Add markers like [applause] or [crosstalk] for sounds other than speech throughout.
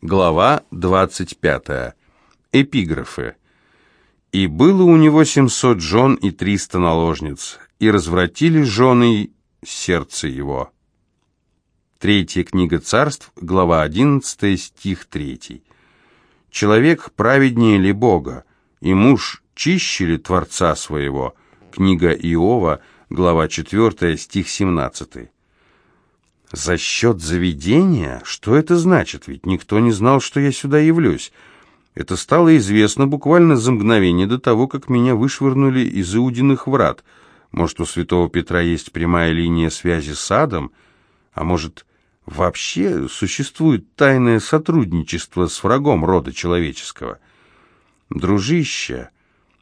Глава 25. Эпиграфы. «И было у него семьсот жен и триста наложниц, и развратили жены сердце его». Третья книга царств, глава 11, стих 3. «Человек праведнее ли Бога, и муж чище ли Творца своего?» Книга Иова, глава 4, стих 17. За счет заведения? Что это значит? Ведь никто не знал, что я сюда явлюсь. Это стало известно буквально за мгновение до того, как меня вышвырнули из Иудиных врат. Может, у святого Петра есть прямая линия связи с адом? А может, вообще существует тайное сотрудничество с врагом рода человеческого? Дружище,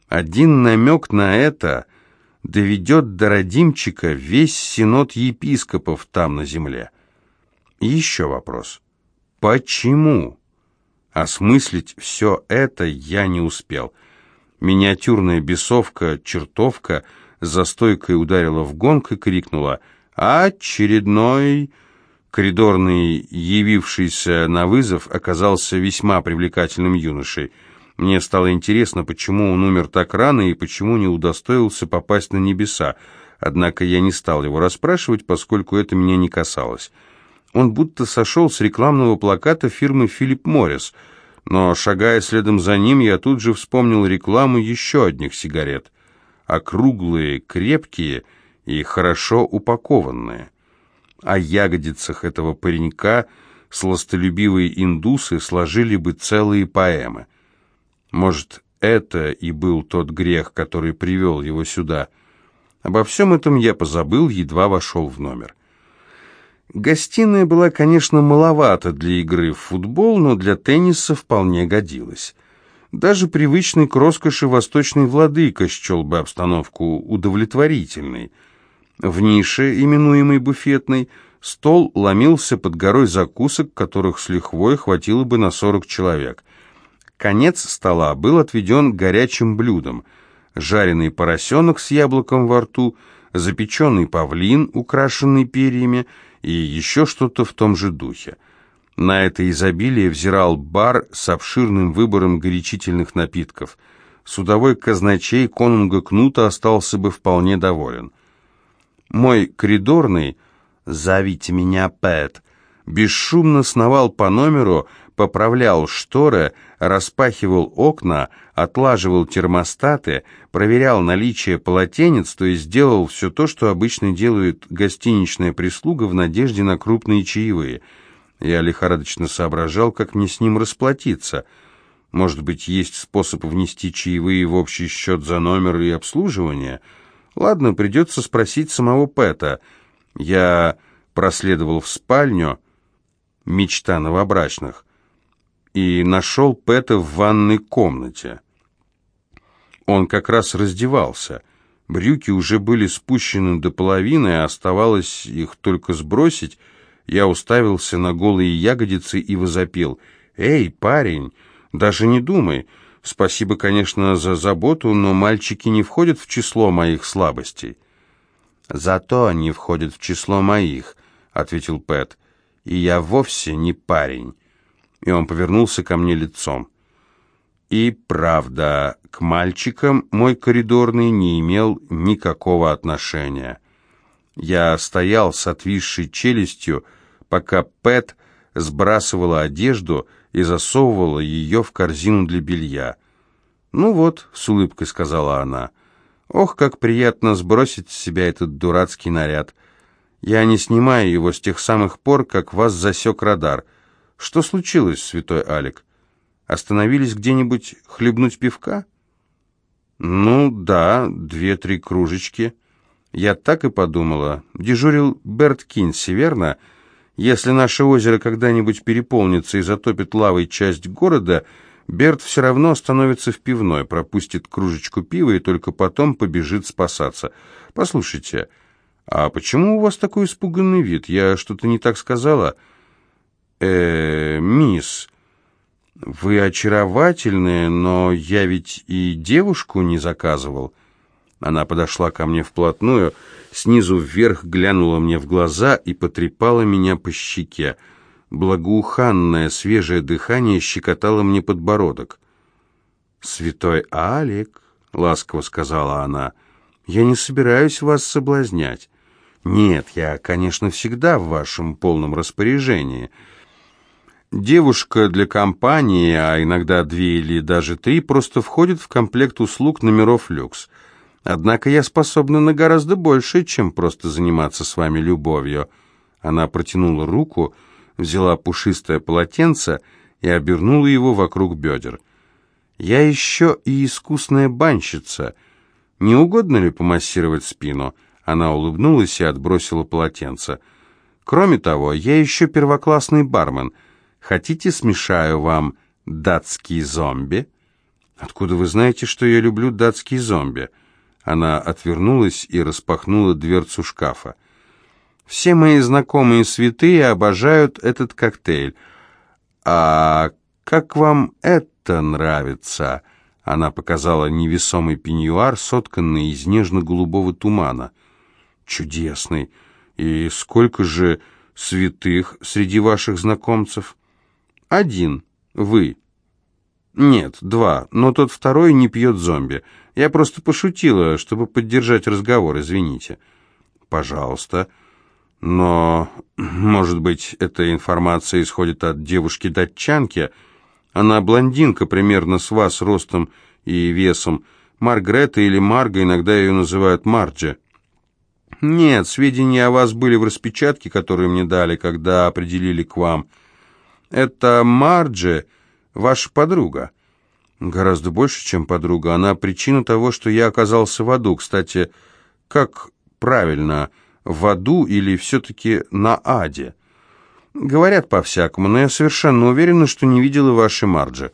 один намек на это — доведет до родимчика весь синод епископов там на земле. еще вопрос. Почему? Осмыслить все это я не успел. Миниатюрная бесовка, чертовка, за стойкой ударила в гонг и крикнула «Очередной!» Коридорный, явившийся на вызов, оказался весьма привлекательным юношей – мне стало интересно, почему он умер так рано и почему не удостоился попасть на небеса, однако я не стал его расспрашивать, поскольку это меня не касалось. Он будто сошел с рекламного плаката фирмы «Филипп Моррис», но, шагая следом за ним, я тут же вспомнил рекламу еще одних сигарет. Округлые, крепкие и хорошо упакованные. О ягодицах этого паренька сластолюбивые индусы сложили бы целые поэмы — может, это и был тот грех, который привел его сюда. Обо всем этом я позабыл, едва вошел в номер. Гостиная была, конечно, маловата для игры в футбол, но для тенниса вполне годилась. Даже привычный к роскоши восточный владыка счел бы обстановку удовлетворительной. В нише, именуемой буфетной, стол ломился под горой закусок, которых с лихвой хватило бы на сорок человек. Конец стола был отведен горячим блюдом. Жареный поросенок с яблоком во рту, запеченный павлин, украшенный перьями, и еще что-то в том же духе. На это изобилие взирал бар с обширным выбором горячительных напитков. Судовой казначей конунга Кнута остался бы вполне доволен. Мой коридорный, «Зовите меня Пэт», бесшумно сновал по номеру, поправлял шторы, распахивал окна, отлаживал термостаты, проверял наличие полотенец, то есть делал все то, что обычно делает гостиничная прислуга в надежде на крупные чаевые. Я лихорадочно соображал, как мне с ним расплатиться. Может быть, есть способ внести чаевые в общий счет за номер и обслуживание? Ладно, придется спросить самого Пэта. Я проследовал в спальню, мечта новобрачных и нашел Пэта в ванной комнате. Он как раз раздевался. Брюки уже были спущены до половины, а оставалось их только сбросить. Я уставился на голые ягодицы и возопил. «Эй, парень, даже не думай. Спасибо, конечно, за заботу, но мальчики не входят в число моих слабостей». «Зато они входят в число моих», — ответил Пэт. «И я вовсе не парень» и он повернулся ко мне лицом. И правда, к мальчикам мой коридорный не имел никакого отношения. Я стоял с отвисшей челюстью, пока Пэт сбрасывала одежду и засовывала ее в корзину для белья. «Ну вот», — с улыбкой сказала она, — «ох, как приятно сбросить с себя этот дурацкий наряд. Я не снимаю его с тех самых пор, как вас засек радар». Что случилось, святой Алик? Остановились где-нибудь хлебнуть пивка? Ну, да, две-три кружечки. Я так и подумала. Дежурил Берт Кинси, верно? Если наше озеро когда-нибудь переполнится и затопит лавой часть города, Берт все равно остановится в пивной, пропустит кружечку пива и только потом побежит спасаться. Послушайте, а почему у вас такой испуганный вид? Я что-то не так сказала?» Э мисс, вы очаровательная, но я ведь и девушку не заказывал». Она подошла ко мне вплотную, снизу вверх глянула мне в глаза и потрепала меня по щеке. Благоуханное свежее дыхание щекотало мне подбородок. «Святой Алик», — ласково сказала она, — «я не собираюсь вас соблазнять. Нет, я, конечно, всегда в вашем полном распоряжении». Девушка для компании, а иногда две или даже три, просто входит в комплект услуг номеров люкс. Однако я способна на гораздо большее, чем просто заниматься с вами любовью. Она протянула руку, взяла пушистое полотенце и обернула его вокруг бедер. Я еще и искусная банщица. Не угодно ли помассировать спину? Она улыбнулась и отбросила полотенце. Кроме того, я еще первоклассный бармен — Хотите, смешаю вам датский зомби?» «Откуда вы знаете, что я люблю датский зомби?» Она отвернулась и распахнула дверцу шкафа. «Все мои знакомые святые обожают этот коктейль. А как вам это нравится?» Она показала невесомый пеньюар, сотканный из нежно-голубого тумана. «Чудесный! И сколько же святых среди ваших знакомцев?» «Один. Вы». «Нет, два, но тот второй не пьет зомби. Я просто пошутила, чтобы поддержать разговор, извините». «Пожалуйста». «Но, [clears throat] может быть, эта информация исходит от девушки-датчанки? Она блондинка, примерно с вас ростом и весом. Маргрета или Марга, иногда ее называют Марджи». «Нет, сведения о вас были в распечатке, которую мне дали, когда определили к вам». Это Марджи, ваша подруга. Гораздо больше, чем подруга. Она причина того, что я оказался в аду. Кстати, как правильно, в аду или все-таки на аде? Говорят по-всякому, но я совершенно уверена, что не видела вашей Марджи.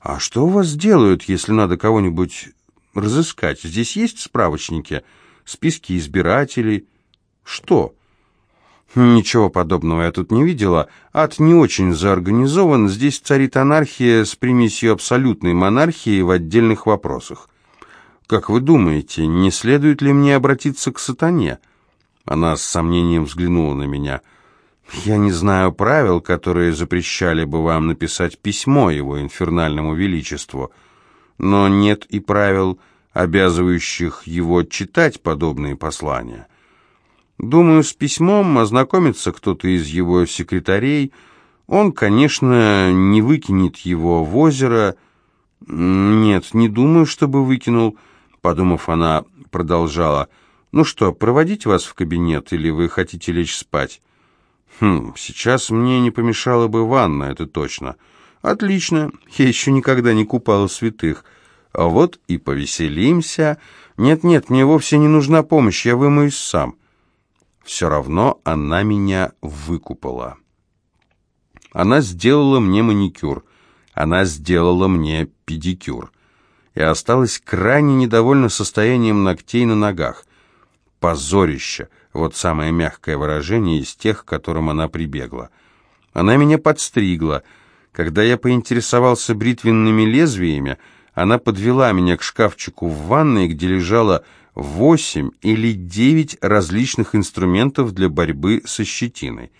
А что у вас делают, если надо кого-нибудь разыскать? Здесь есть справочники, списки избирателей? Что? Ничего подобного я тут не видела. Ад не очень заорганизован, здесь царит анархия с примесью абсолютной монархии в отдельных вопросах. Как вы думаете, не следует ли мне обратиться к сатане? Она с сомнением взглянула на меня. Я не знаю правил, которые запрещали бы вам написать письмо его инфернальному величеству, но нет и правил, обязывающих его читать подобные послания. Думаю, с письмом ознакомится кто-то из его секретарей. Он, конечно, не выкинет его в озеро. Нет, не думаю, чтобы выкинул. Подумав, она продолжала. Ну что, проводить вас в кабинет или вы хотите лечь спать? Хм, сейчас мне не помешала бы ванна, это точно. Отлично, я еще никогда не купала святых. А вот и повеселимся. Нет-нет, мне вовсе не нужна помощь, я вымоюсь сам. Все равно она меня выкупала. Она сделала мне маникюр, она сделала мне педикюр. И осталась крайне недовольна состоянием ногтей на ногах. Позорище, вот самое мягкое выражение из тех, к которым она прибегла. Она меня подстригла. Когда я поинтересовался бритвенными лезвиями, она подвела меня к шкафчику в ванной, где лежала восемь или девять различных инструментов для борьбы со щетиной.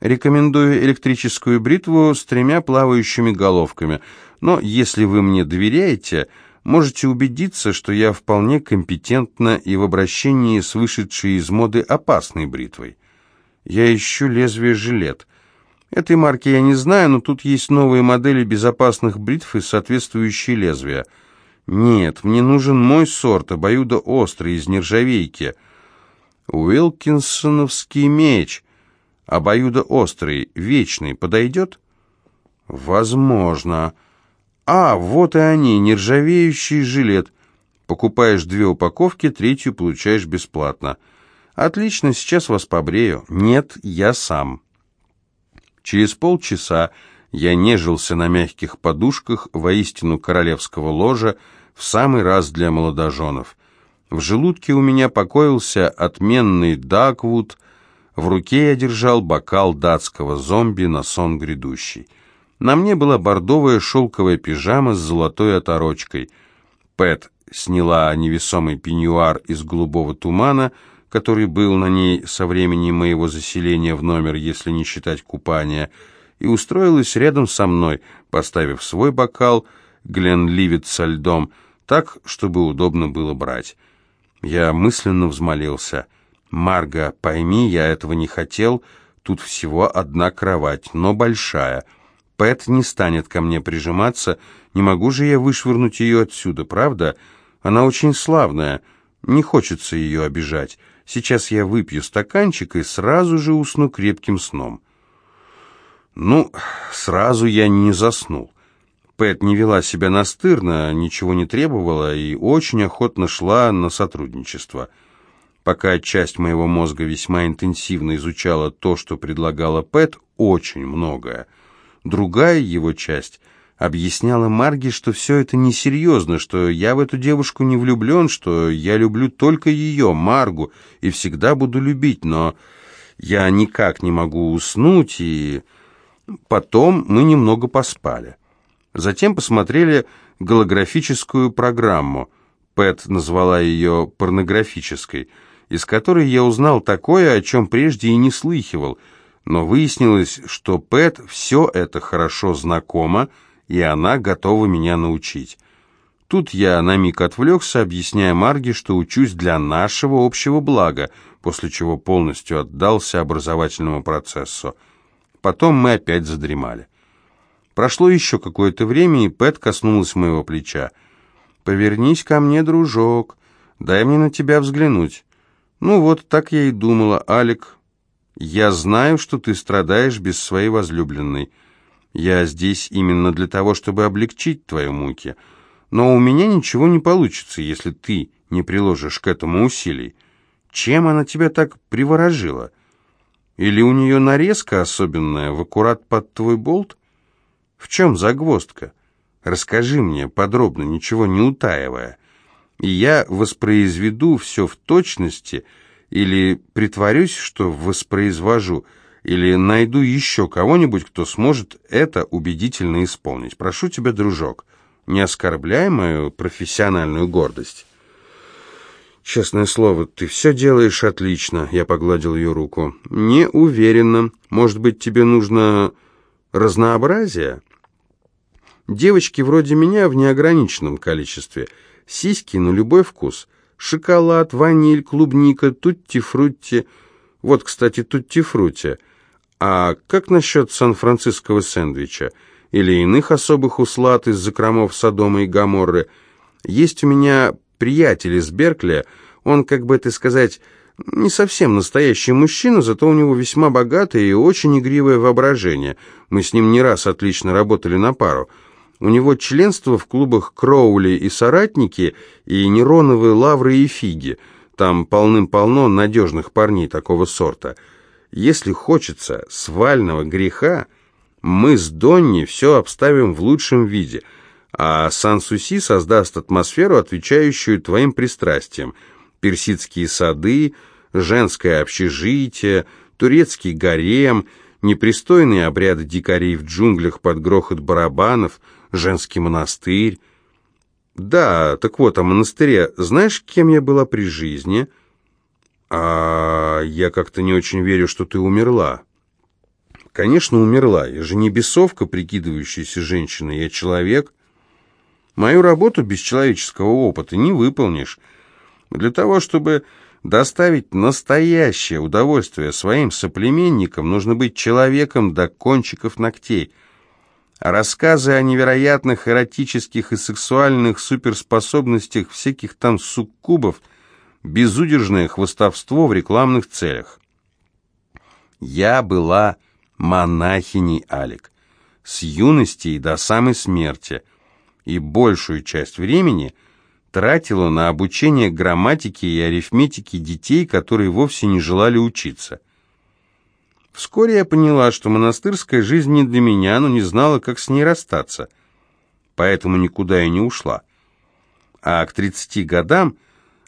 Рекомендую электрическую бритву с тремя плавающими головками, но если вы мне доверяете, можете убедиться, что я вполне компетентна и в обращении с вышедшей из моды опасной бритвой. Я ищу лезвие жилет. Этой марки я не знаю, но тут есть новые модели безопасных бритв и соответствующие лезвия – «Нет, мне нужен мой сорт, обоюдоострый, из нержавейки. Уилкинсоновский меч, обоюдоострый, вечный, подойдет?» «Возможно. А, вот и они, нержавеющий жилет. Покупаешь две упаковки, третью получаешь бесплатно. Отлично, сейчас вас побрею. Нет, я сам». Через полчаса я нежился на мягких подушках воистину королевского ложа, в самый раз для молодоженов. В желудке у меня покоился отменный Даквуд, в руке я держал бокал датского зомби на сон грядущий. На мне была бордовая шелковая пижама с золотой оторочкой. Пэт сняла невесомый пеньюар из голубого тумана, который был на ней со времени моего заселения в номер, если не считать купания, и устроилась рядом со мной, поставив свой бокал Гленливит со льдом, так, чтобы удобно было брать. Я мысленно взмолился. «Марга, пойми, я этого не хотел. Тут всего одна кровать, но большая. Пэт не станет ко мне прижиматься. Не могу же я вышвырнуть ее отсюда, правда? Она очень славная. Не хочется ее обижать. Сейчас я выпью стаканчик и сразу же усну крепким сном». Ну, сразу я не заснул. Пэт не вела себя настырно, ничего не требовала и очень охотно шла на сотрудничество. Пока часть моего мозга весьма интенсивно изучала то, что предлагала Пэт, очень многое. Другая его часть объясняла Марги, что все это несерьезно, что я в эту девушку не влюблен, что я люблю только ее, Маргу, и всегда буду любить, но я никак не могу уснуть, и потом мы немного поспали. Затем посмотрели голографическую программу. Пэт назвала ее порнографической, из которой я узнал такое, о чем прежде и не слыхивал, но выяснилось, что Пэт все это хорошо знакомо, и она готова меня научить. Тут я на миг отвлекся, объясняя Марге, что учусь для нашего общего блага, после чего полностью отдался образовательному процессу. Потом мы опять задремали. Прошло еще какое-то время, и Пэт коснулась моего плеча. «Повернись ко мне, дружок. Дай мне на тебя взглянуть». «Ну вот, так я и думала, Алик. Я знаю, что ты страдаешь без своей возлюбленной. Я здесь именно для того, чтобы облегчить твои муки. Но у меня ничего не получится, если ты не приложишь к этому усилий. Чем она тебя так приворожила? Или у нее нарезка особенная в аккурат под твой болт?» В чем загвоздка? Расскажи мне подробно, ничего не утаивая. И я воспроизведу все в точности, или притворюсь, что воспроизвожу, или найду еще кого-нибудь, кто сможет это убедительно исполнить. Прошу тебя, дружок, не оскорбляй мою профессиональную гордость. «Честное слово, ты все делаешь отлично», — я погладил ее руку. «Не уверена. Может быть, тебе нужно разнообразие?» Девочки вроде меня в неограниченном количестве. Сиськи на любой вкус. Шоколад, ваниль, клубника, тутти-фрутти. Вот, кстати, тутти-фрутти. А как насчет сан-франциского сэндвича? Или иных особых услад из закромов Содома и Гоморры? Есть у меня приятель из Беркли, он, как бы это сказать, не совсем настоящий мужчина, зато у него весьма богатое и очень игривое воображение. Мы с ним не раз отлично работали на пару. У него членство в клубах Кроули и Соратники и Нероновые лавры и фиги. Там полным-полно надежных парней такого сорта. Если хочется свального греха, мы с Донни все обставим в лучшем виде, а Сан-Суси создаст атмосферу, отвечающую твоим пристрастиям. Персидские сады, женское общежитие, турецкий гарем, непристойные обряды дикарей в джунглях под грохот барабанов — женский монастырь. Да, так вот, о монастыре. Знаешь, кем я была при жизни? А я как-то не очень верю, что ты умерла. Конечно, умерла. Я же не бесовка, прикидывающаяся женщиной. Я человек. Мою работу без человеческого опыта не выполнишь. Для того, чтобы доставить настоящее удовольствие своим соплеменникам, нужно быть человеком до кончиков ногтей – Рассказы о невероятных эротических и сексуальных суперспособностях всяких там суккубов, безудержное хвостовство в рекламных целях. Я была монахиней Алик, с юности и до самой смерти, и большую часть времени тратила на обучение грамматике и арифметике детей, которые вовсе не желали учиться – Вскоре я поняла, что монастырская жизнь не для меня, но не знала, как с ней расстаться. Поэтому никуда и не ушла. А к 30 годам,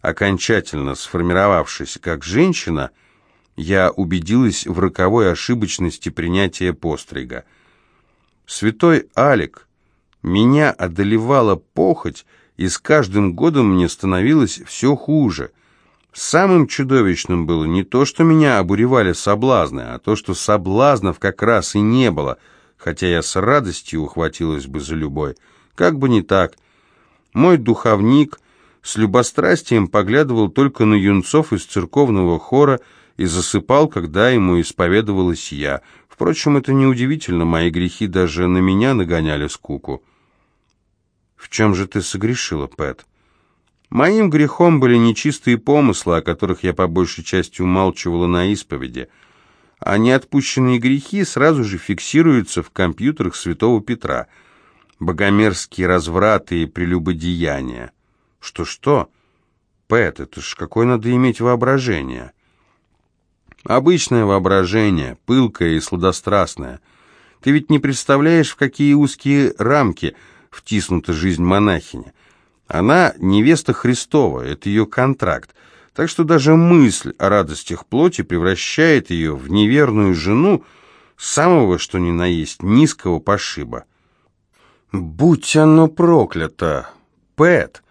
окончательно сформировавшись как женщина, я убедилась в роковой ошибочности принятия пострига. Святой Алик, меня одолевала похоть, и с каждым годом мне становилось все хуже. Самым чудовищным было не то, что меня обуревали соблазны, а то, что соблазнов как раз и не было, хотя я с радостью ухватилась бы за любой. Как бы не так. Мой духовник с любострастием поглядывал только на юнцов из церковного хора и засыпал, когда ему исповедовалась я. Впрочем, это неудивительно, мои грехи даже на меня нагоняли скуку. «В чем же ты согрешила, Пэт?» Моим грехом были нечистые помыслы, о которых я по большей части умалчивала на исповеди, а неотпущенные грехи сразу же фиксируются в компьютерах святого Петра. Богомерзкие развраты и прелюбодеяния. Что-что? Пэт, это ж какое надо иметь воображение. Обычное воображение, пылкое и сладострастное. Ты ведь не представляешь, в какие узкие рамки втиснута жизнь монахини. Она невеста Христова, это ее контракт. Так что даже мысль о радостях плоти превращает ее в неверную жену самого, что ни на есть, низкого пошиба. Будь оно проклято! Пэт!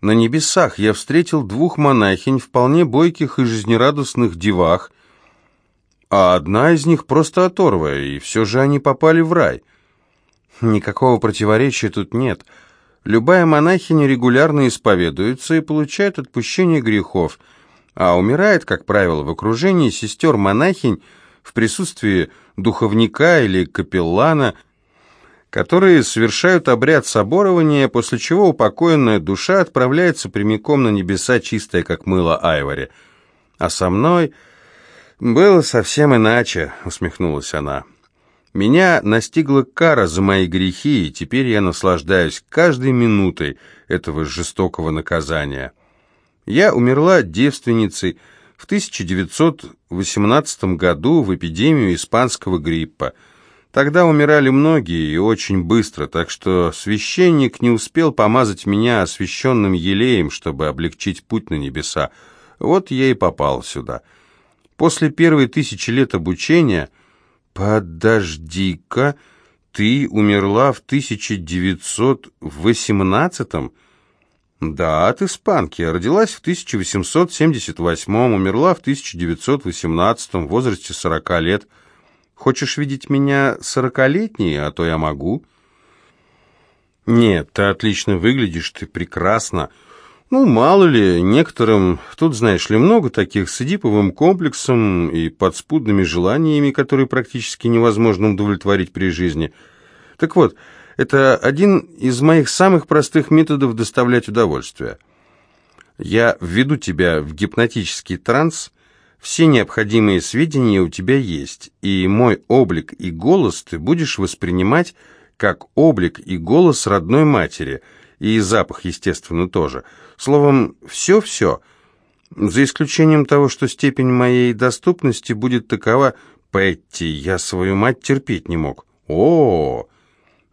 На небесах я встретил двух монахинь, вполне бойких и жизнерадостных девах, а одна из них просто оторвая, и все же они попали в рай. Никакого противоречия тут нет — Любая монахиня регулярно исповедуется и получает отпущение грехов, а умирает, как правило, в окружении сестер-монахинь в присутствии духовника или капеллана, которые совершают обряд соборования, после чего упокоенная душа отправляется прямиком на небеса, чистая, как мыло Айвори. А со мной было совсем иначе, усмехнулась она. Меня настигла кара за мои грехи, и теперь я наслаждаюсь каждой минутой этого жестокого наказания. Я умерла девственницей в 1918 году в эпидемию испанского гриппа. Тогда умирали многие и очень быстро, так что священник не успел помазать меня освященным елеем, чтобы облегчить путь на небеса. Вот я и попал сюда. После первой тысячи лет обучения «Подожди-ка, ты умерла в 1918-м?» «Да, от испанки. Родилась в 1878-м, умерла в 1918-м, в возрасте 40 лет. Хочешь видеть меня сорокалетней, а то я могу?» «Нет, ты отлично выглядишь, ты прекрасна. Ну, мало ли, некоторым, тут, знаешь ли, много таких с эдиповым комплексом и подспудными желаниями, которые практически невозможно удовлетворить при жизни. Так вот, это один из моих самых простых методов доставлять удовольствие. Я введу тебя в гипнотический транс, все необходимые сведения у тебя есть, и мой облик и голос ты будешь воспринимать как облик и голос родной матери – и запах, естественно, тоже. Словом, все-все, за исключением того, что степень моей доступности будет такова, Петти, я свою мать терпеть не мог. О,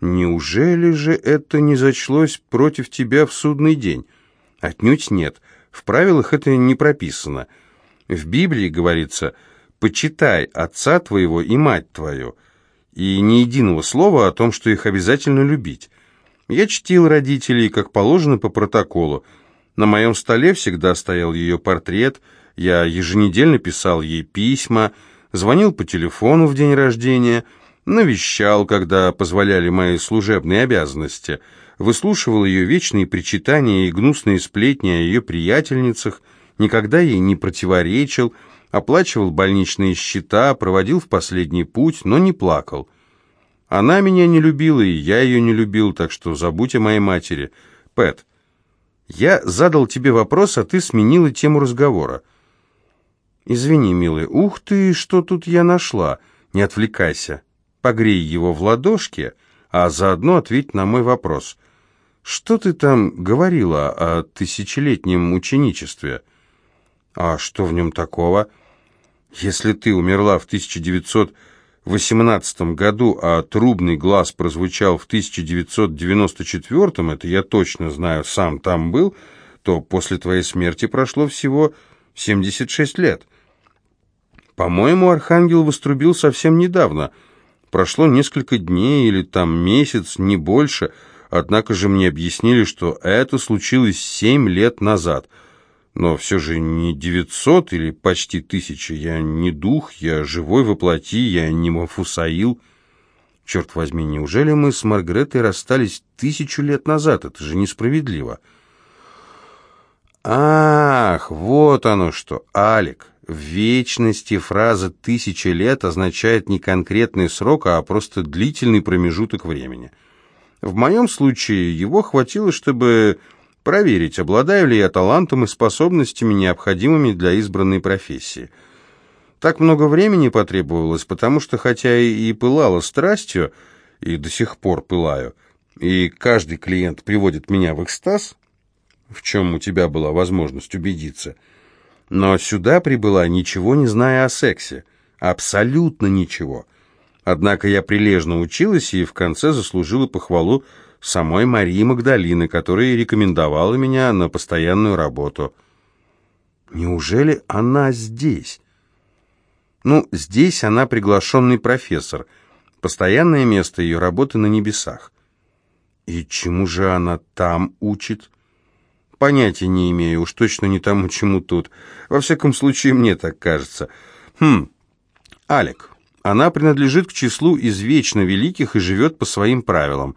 неужели же это не зачлось против тебя в судный день? Отнюдь нет. В правилах это не прописано. В Библии говорится «почитай отца твоего и мать твою», и ни единого слова о том, что их обязательно любить. Я чтил родителей, как положено по протоколу. На моем столе всегда стоял ее портрет, я еженедельно писал ей письма, звонил по телефону в день рождения, навещал, когда позволяли мои служебные обязанности, выслушивал ее вечные причитания и гнусные сплетни о ее приятельницах, никогда ей не противоречил, оплачивал больничные счета, проводил в последний путь, но не плакал. Она меня не любила, и я ее не любил, так что забудь о моей матери. Пэт, я задал тебе вопрос, а ты сменила тему разговора. Извини, милый. Ух ты, что тут я нашла. Не отвлекайся. Погрей его в ладошке, а заодно ответь на мой вопрос. Что ты там говорила о тысячелетнем ученичестве? А что в нем такого? Если ты умерла в 1900 18 году, а «Трубный глаз» прозвучал в 1994, это я точно знаю, сам там был, то после твоей смерти прошло всего 76 лет. По-моему, Архангел вострубил совсем недавно. Прошло несколько дней или там месяц, не больше, однако же мне объяснили, что это случилось семь лет назад. Но все же не девятьсот или почти тысяча. Я не дух, я живой воплоти, я не Мафусаил. Черт возьми, неужели мы с Маргаретой расстались тысячу лет назад? Это же несправедливо. Ах, вот оно что, Алик. В вечности фраза «тысяча лет» означает не конкретный срок, а просто длительный промежуток времени. В моем случае его хватило, чтобы проверить, обладаю ли я талантом и способностями, необходимыми для избранной профессии. Так много времени потребовалось, потому что, хотя и пылала страстью, и до сих пор пылаю, и каждый клиент приводит меня в экстаз, в чем у тебя была возможность убедиться – но сюда прибыла, ничего не зная о сексе. Абсолютно ничего. Однако я прилежно училась и в конце заслужила похвалу самой Марии Магдалины, которая рекомендовала меня на постоянную работу. Неужели она здесь? Ну, здесь она приглашенный профессор. Постоянное место ее работы на небесах. И чему же она там учит? Понятия не имею, уж точно не тому, чему тут. Во всяком случае, мне так кажется. Хм, Алек. Она принадлежит к числу извечно великих и живет по своим правилам.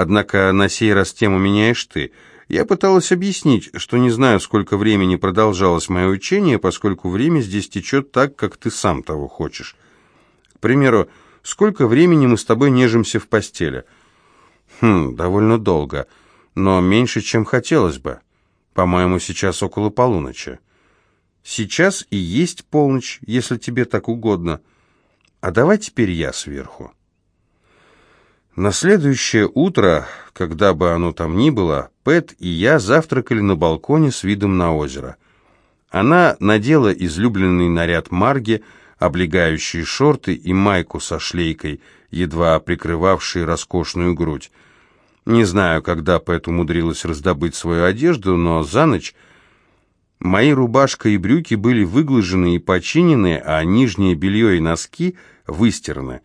Однако на сей раз тему меняешь ты. Я пыталась объяснить, что не знаю, сколько времени продолжалось мое учение, поскольку время здесь течет так, как ты сам того хочешь. К примеру, сколько времени мы с тобой нежимся в постели? Хм, довольно долго, но меньше, чем хотелось бы. По-моему, сейчас около полуночи. Сейчас и есть полночь, если тебе так угодно. А давай теперь я сверху. На следующее утро, когда бы оно там ни было, Пэт и я завтракали на балконе с видом на озеро. Она надела излюбленный наряд Марги, облегающие шорты и майку со шлейкой, едва прикрывавшие роскошную грудь. Не знаю, когда Пэт умудрилась раздобыть свою одежду, но за ночь мои рубашка и брюки были выглажены и починены, а нижнее белье и носки выстираны.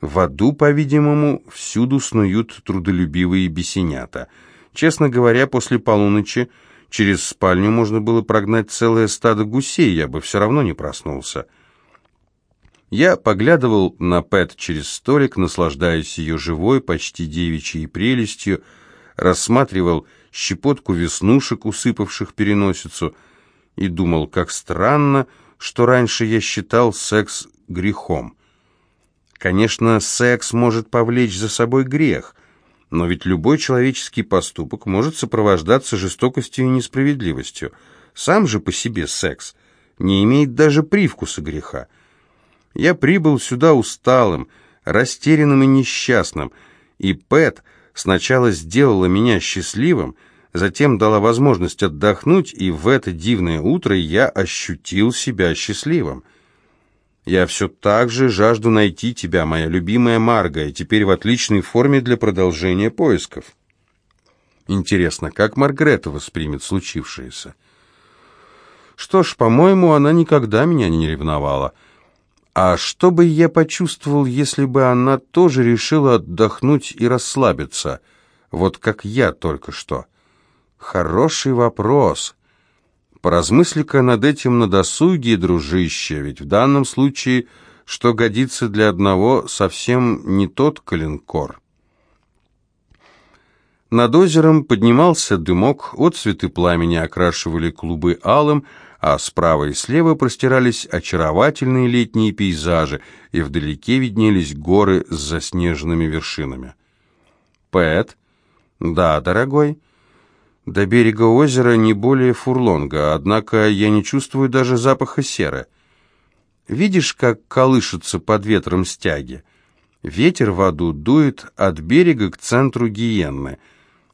В аду, по-видимому, всюду снуют трудолюбивые бесенята. Честно говоря, после полуночи через спальню можно было прогнать целое стадо гусей, я бы все равно не проснулся. Я поглядывал на Пэт через столик, наслаждаясь ее живой, почти девичьей прелестью, рассматривал щепотку веснушек, усыпавших переносицу, и думал, как странно, что раньше я считал секс грехом. Конечно, секс может повлечь за собой грех, но ведь любой человеческий поступок может сопровождаться жестокостью и несправедливостью. Сам же по себе секс не имеет даже привкуса греха. Я прибыл сюда усталым, растерянным и несчастным, и Пэт сначала сделала меня счастливым, затем дала возможность отдохнуть, и в это дивное утро я ощутил себя счастливым. Я все так же жажду найти тебя, моя любимая Марга, и теперь в отличной форме для продолжения поисков. Интересно, как Маргарета воспримет случившееся? Что ж, по-моему, она никогда меня не ревновала. А что бы я почувствовал, если бы она тоже решила отдохнуть и расслабиться, вот как я только что? Хороший вопрос. Поразмысли-ка над этим на досуге, дружище, ведь в данном случае, что годится для одного, совсем не тот калинкор. Над озером поднимался дымок, отцветы пламени окрашивали клубы алым, а справа и слева простирались очаровательные летние пейзажи, и вдалеке виднелись горы с заснеженными вершинами. «Пэт?» «Да, дорогой?» «До берега озера не более фурлонга, однако я не чувствую даже запаха серы. Видишь, как колышутся под ветром стяги? Ветер в аду дует от берега к центру Гиенны».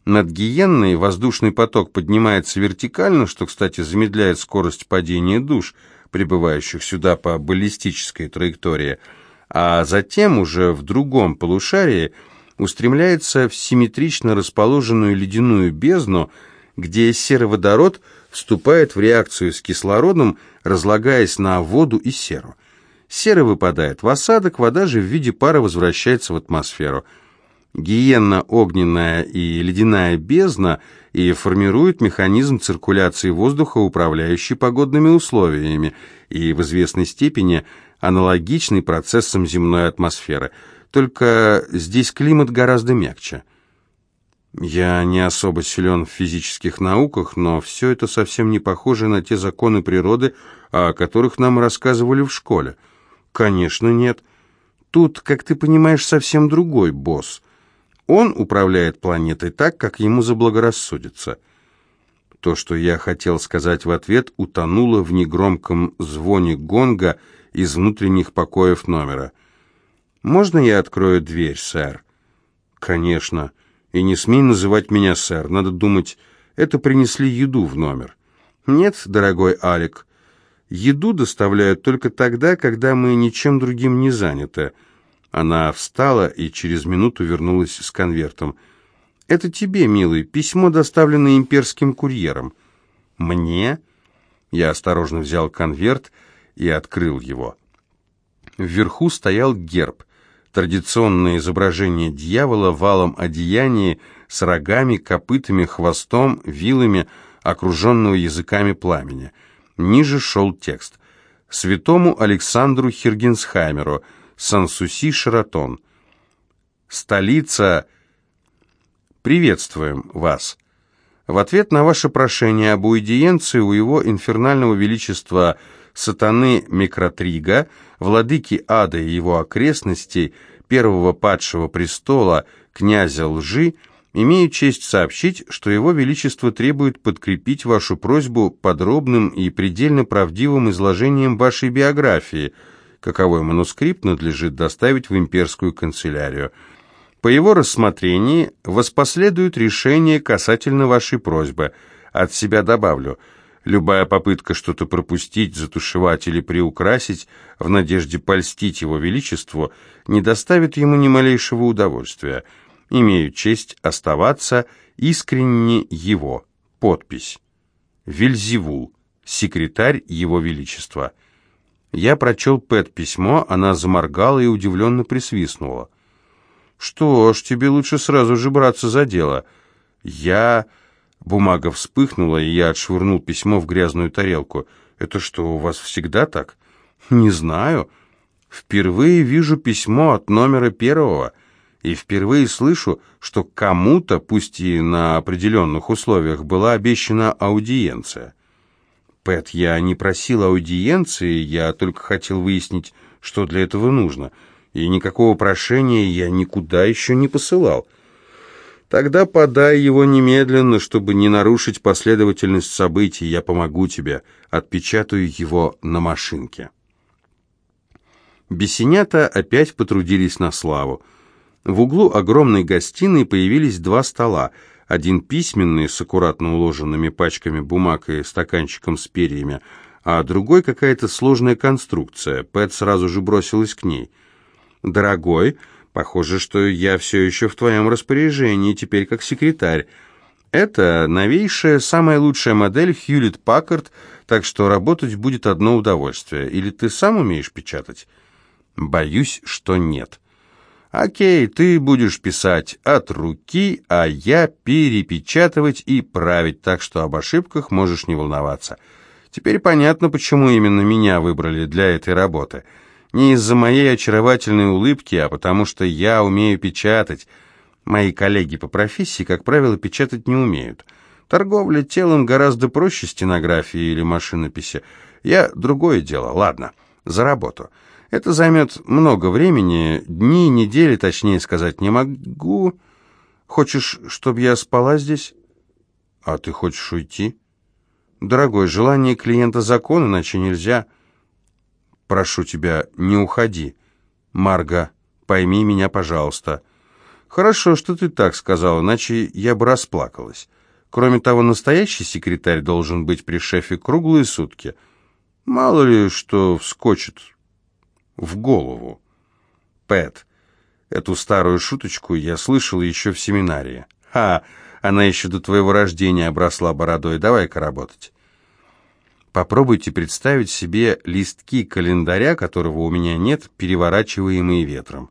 Над Гиенной воздушный поток поднимается вертикально, что, кстати, замедляет скорость падения душ, прибывающих сюда по баллистической траектории, а затем уже в другом полушарии устремляется в симметрично расположенную ледяную бездну, где сероводород вступает в реакцию с кислородом, разлагаясь на воду и серу. Сера выпадает в осадок, вода же в виде пара возвращается в атмосферу – гиенна огненная и ледяная бездна и формирует механизм циркуляции воздуха, управляющий погодными условиями, и в известной степени аналогичный процессам земной атмосферы. Только здесь климат гораздо мягче. Я не особо силен в физических науках, но все это совсем не похоже на те законы природы, о которых нам рассказывали в школе. Конечно, нет. Тут, как ты понимаешь, совсем другой босс. Он управляет планетой так, как ему заблагорассудится. То, что я хотел сказать в ответ, утонуло в негромком звоне гонга из внутренних покоев номера. «Можно я открою дверь, сэр?» «Конечно. И не смей называть меня сэр. Надо думать, это принесли еду в номер». «Нет, дорогой Алик, еду доставляют только тогда, когда мы ничем другим не заняты». Она встала и через минуту вернулась с конвертом. «Это тебе, милый, письмо, доставленное имперским курьером». «Мне?» Я осторожно взял конверт и открыл его. Вверху стоял герб, традиционное изображение дьявола в валом одеянии с рогами, копытами, хвостом, вилами, окруженного языками пламени. Ниже шел текст. «Святому Александру Хиргенсхаймеру», Сансуси Шаратон. Столица. Приветствуем вас. В ответ на ваше прошение об уидиенции у его инфернального величества сатаны Микротрига, владыки ада и его окрестностей, первого падшего престола, князя лжи, имею честь сообщить, что его величество требует подкрепить вашу просьбу подробным и предельно правдивым изложением вашей биографии – каковой манускрипт надлежит доставить в имперскую канцелярию. По его рассмотрении воспоследует решение касательно вашей просьбы. От себя добавлю, любая попытка что-то пропустить, затушевать или приукрасить в надежде польстить его величеству не доставит ему ни малейшего удовольствия. Имею честь оставаться искренне его. Подпись. Вильзевул, секретарь его величества. Я прочел Пэт письмо, она заморгала и удивленно присвистнула. «Что ж, тебе лучше сразу же браться за дело». «Я...» Бумага вспыхнула, и я отшвырнул письмо в грязную тарелку. «Это что, у вас всегда так?» «Не знаю. Впервые вижу письмо от номера первого, и впервые слышу, что кому-то, пусть и на определенных условиях, была обещана аудиенция». Пэт, я не просил аудиенции, я только хотел выяснить, что для этого нужно. И никакого прошения я никуда еще не посылал. Тогда подай его немедленно, чтобы не нарушить последовательность событий. Я помогу тебе. Отпечатаю его на машинке. Бесенята опять потрудились на славу. В углу огромной гостиной появились два стола — один письменный с аккуратно уложенными пачками бумаг и стаканчиком с перьями, а другой какая-то сложная конструкция. Пэт сразу же бросилась к ней. «Дорогой, похоже, что я все еще в твоем распоряжении, теперь как секретарь. Это новейшая, самая лучшая модель Хьюлит Паккард, так что работать будет одно удовольствие. Или ты сам умеешь печатать?» «Боюсь, что нет». «Окей, ты будешь писать от руки, а я перепечатывать и править, так что об ошибках можешь не волноваться. Теперь понятно, почему именно меня выбрали для этой работы. Не из-за моей очаровательной улыбки, а потому что я умею печатать. Мои коллеги по профессии, как правило, печатать не умеют. Торговля телом гораздо проще стенографии или машинописи. Я другое дело. Ладно, за работу». Это займет много времени, дни, недели, точнее сказать, не могу. Хочешь, чтобы я спала здесь? А ты хочешь уйти? Дорогой, желание клиента закон, иначе нельзя. Прошу тебя, не уходи. Марга, пойми меня, пожалуйста. Хорошо, что ты так сказал, иначе я бы расплакалась. Кроме того, настоящий секретарь должен быть при шефе круглые сутки. Мало ли, что вскочит в голову. Пэт, эту старую шуточку я слышал еще в семинарии. Ха, она еще до твоего рождения обросла бородой. Давай-ка работать. Попробуйте представить себе листки календаря, которого у меня нет, переворачиваемые ветром.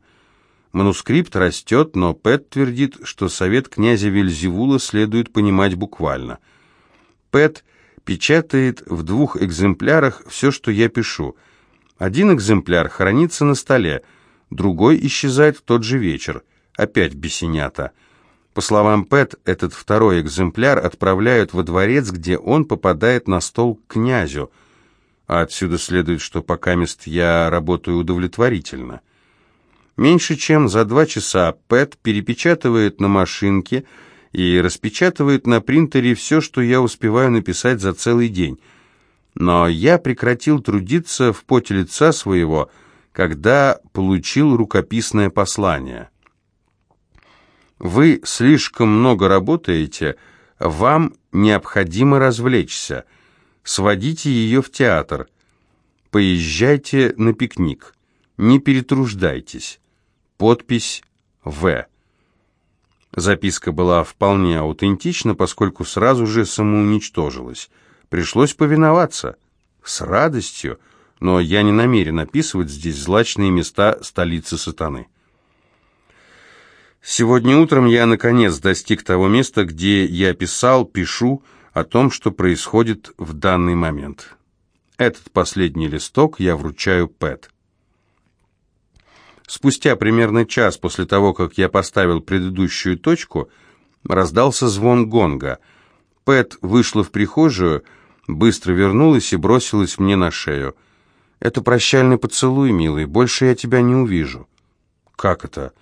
Манускрипт растет, но Пэт твердит, что совет князя Вельзевула следует понимать буквально. Пэт печатает в двух экземплярах все, что я пишу. Один экземпляр хранится на столе, другой исчезает в тот же вечер. Опять бесенята. По словам Пэт, этот второй экземпляр отправляют во дворец, где он попадает на стол к князю. А отсюда следует, что пока мест я работаю удовлетворительно. Меньше чем за два часа Пэт перепечатывает на машинке и распечатывает на принтере все, что я успеваю написать за целый день. Но я прекратил трудиться в поте лица своего, когда получил рукописное послание. Вы слишком много работаете, вам необходимо развлечься. Сводите ее в театр. Поезжайте на пикник. Не перетруждайтесь. Подпись «В». Записка была вполне аутентична, поскольку сразу же самоуничтожилась. Пришлось повиноваться. С радостью, но я не намерен описывать здесь злачные места столицы сатаны. Сегодня утром я, наконец, достиг того места, где я писал, пишу о том, что происходит в данный момент. Этот последний листок я вручаю Пэт. Спустя примерно час после того, как я поставил предыдущую точку, раздался звон гонга. Пэт вышла в прихожую, быстро вернулась и бросилась мне на шею. «Это прощальный поцелуй, милый, больше я тебя не увижу». «Как это?»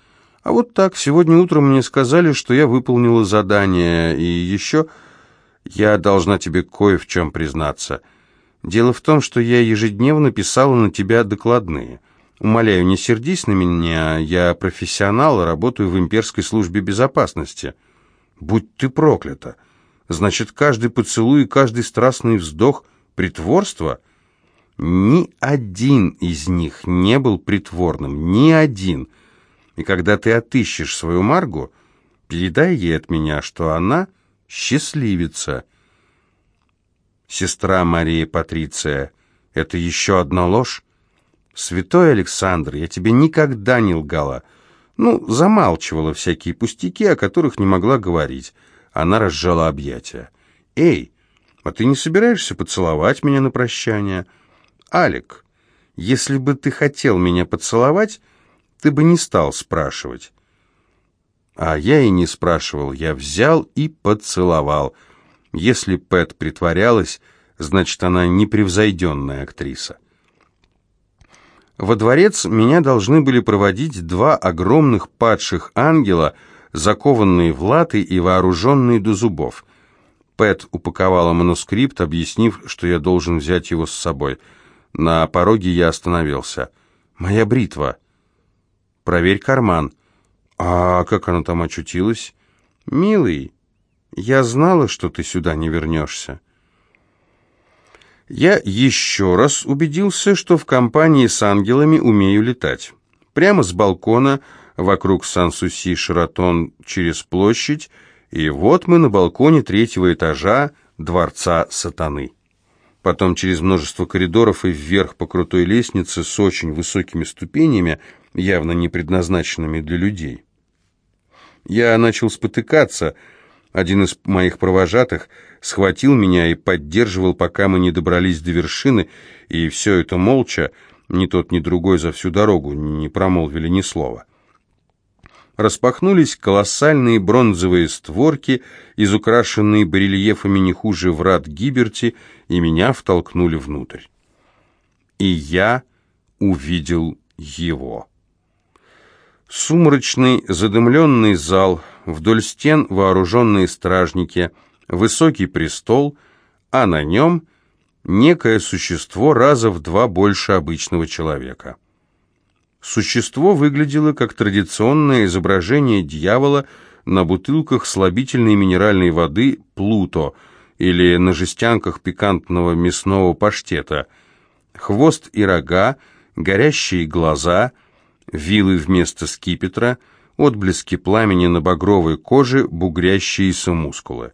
«А вот так, сегодня утром мне сказали, что я выполнила задание, и еще я должна тебе кое в чем признаться. Дело в том, что я ежедневно писала на тебя докладные». Умоляю, не сердись на меня, я профессионал, работаю в имперской службе безопасности. Будь ты проклята. Значит, каждый поцелуй и каждый страстный вздох — притворство? Ни один из них не был притворным, ни один. И когда ты отыщешь свою Маргу, передай ей от меня, что она счастливица. Сестра Мария Патриция — это еще одна ложь? «Святой Александр, я тебе никогда не лгала. Ну, замалчивала всякие пустяки, о которых не могла говорить». Она разжала объятия. «Эй, а ты не собираешься поцеловать меня на прощание?» «Алик, если бы ты хотел меня поцеловать, ты бы не стал спрашивать». А я и не спрашивал, я взял и поцеловал. Если Пэт притворялась, значит, она непревзойденная актриса. Во дворец меня должны были проводить два огромных падших ангела, закованные в латы и вооруженные до зубов. Пэт упаковала манускрипт, объяснив, что я должен взять его с собой. На пороге я остановился. «Моя бритва». «Проверь карман». «А как она там очутилась?» «Милый, я знала, что ты сюда не вернешься». Я еще раз убедился, что в компании с ангелами умею летать. Прямо с балкона, вокруг Сан-Суси Шератон через площадь, и вот мы на балконе третьего этажа Дворца Сатаны. Потом через множество коридоров и вверх по крутой лестнице с очень высокими ступенями, явно не предназначенными для людей. Я начал спотыкаться. Один из моих провожатых – схватил меня и поддерживал, пока мы не добрались до вершины, и все это молча, ни тот, ни другой за всю дорогу не промолвили ни слова. Распахнулись колоссальные бронзовые створки, изукрашенные барельефами не хуже врат Гиберти, и меня втолкнули внутрь. И я увидел его. Сумрачный, задымленный зал, вдоль стен вооруженные стражники — высокий престол, а на нем некое существо раза в два больше обычного человека. Существо выглядело как традиционное изображение дьявола на бутылках слабительной минеральной воды «Плуто» или на жестянках пикантного мясного паштета. Хвост и рога, горящие глаза, вилы вместо скипетра, отблески пламени на багровой коже, бугрящиеся мускулы.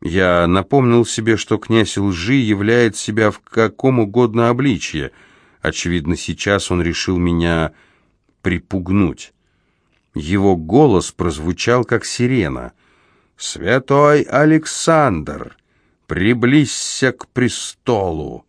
Я напомнил себе, что князь лжи являет себя в каком угодно обличье. Очевидно, сейчас он решил меня припугнуть. Его голос прозвучал, как сирена. «Святой Александр, приблизься к престолу!»